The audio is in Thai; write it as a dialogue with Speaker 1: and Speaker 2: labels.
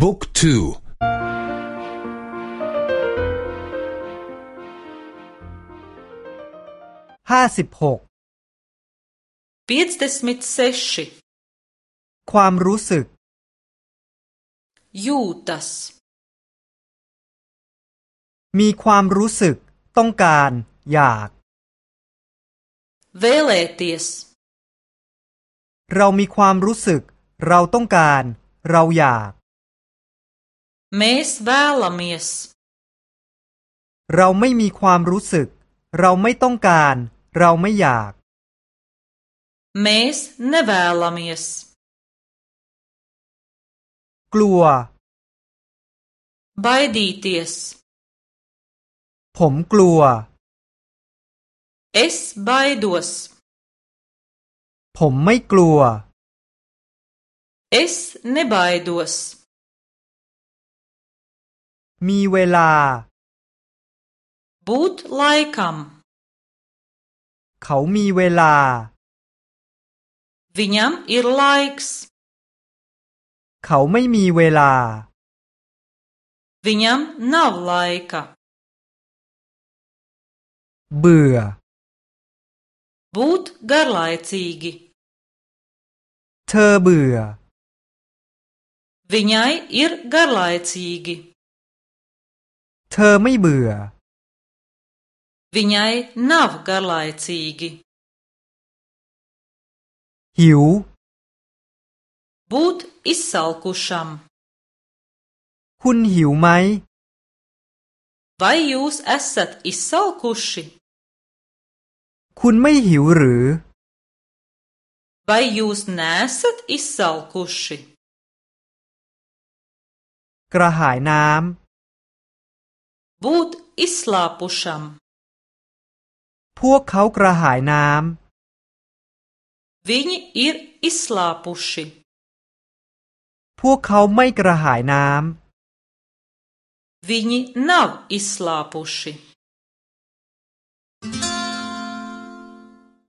Speaker 1: บุ๊กทู
Speaker 2: ห้าสิบหกความรู้สึก
Speaker 3: jūtas
Speaker 2: มีความรู้สึก ต้องการ อยาก
Speaker 3: vēlēties
Speaker 2: เรามีความรู้สึก เราต้องการ เราอยาก
Speaker 3: mēs vēlamies
Speaker 2: เราไม่มีความรู้สึก เราไม่ต้องการ เราไม่อยาก
Speaker 3: mēs nevēlamies
Speaker 2: กลัว
Speaker 3: baidīties
Speaker 2: ผมกลัว
Speaker 3: es baidos
Speaker 2: ผมไม่กลัว
Speaker 3: es nebaidos
Speaker 2: มีเวลา
Speaker 3: būt laikam
Speaker 2: เขามีเวลา
Speaker 3: viņam ir laiks
Speaker 2: เขาไม่มีเวลา
Speaker 3: viņam nav laika
Speaker 2: เบื่อ
Speaker 3: būt garlaicīgi
Speaker 2: เธอเบื่อ
Speaker 3: viņai ir garlaicīgi
Speaker 2: เธอไม่เบื่อ
Speaker 3: viņai nav garlaicīgi
Speaker 2: หิว
Speaker 3: būt izsalkušam
Speaker 2: คุณหิวไหม
Speaker 3: vai jūs esat izsalkuši
Speaker 2: คุณไม่หิวหรือ
Speaker 3: vai jūs nesat izsalkuši
Speaker 2: กระหายน้ำ
Speaker 3: būt izslāpušam
Speaker 2: พวกเขากระหายน้ำ
Speaker 3: viņi ir izslāpuši
Speaker 2: พวกเขาไม่กระหายน้ำ
Speaker 3: Viņi nav izslāpuši.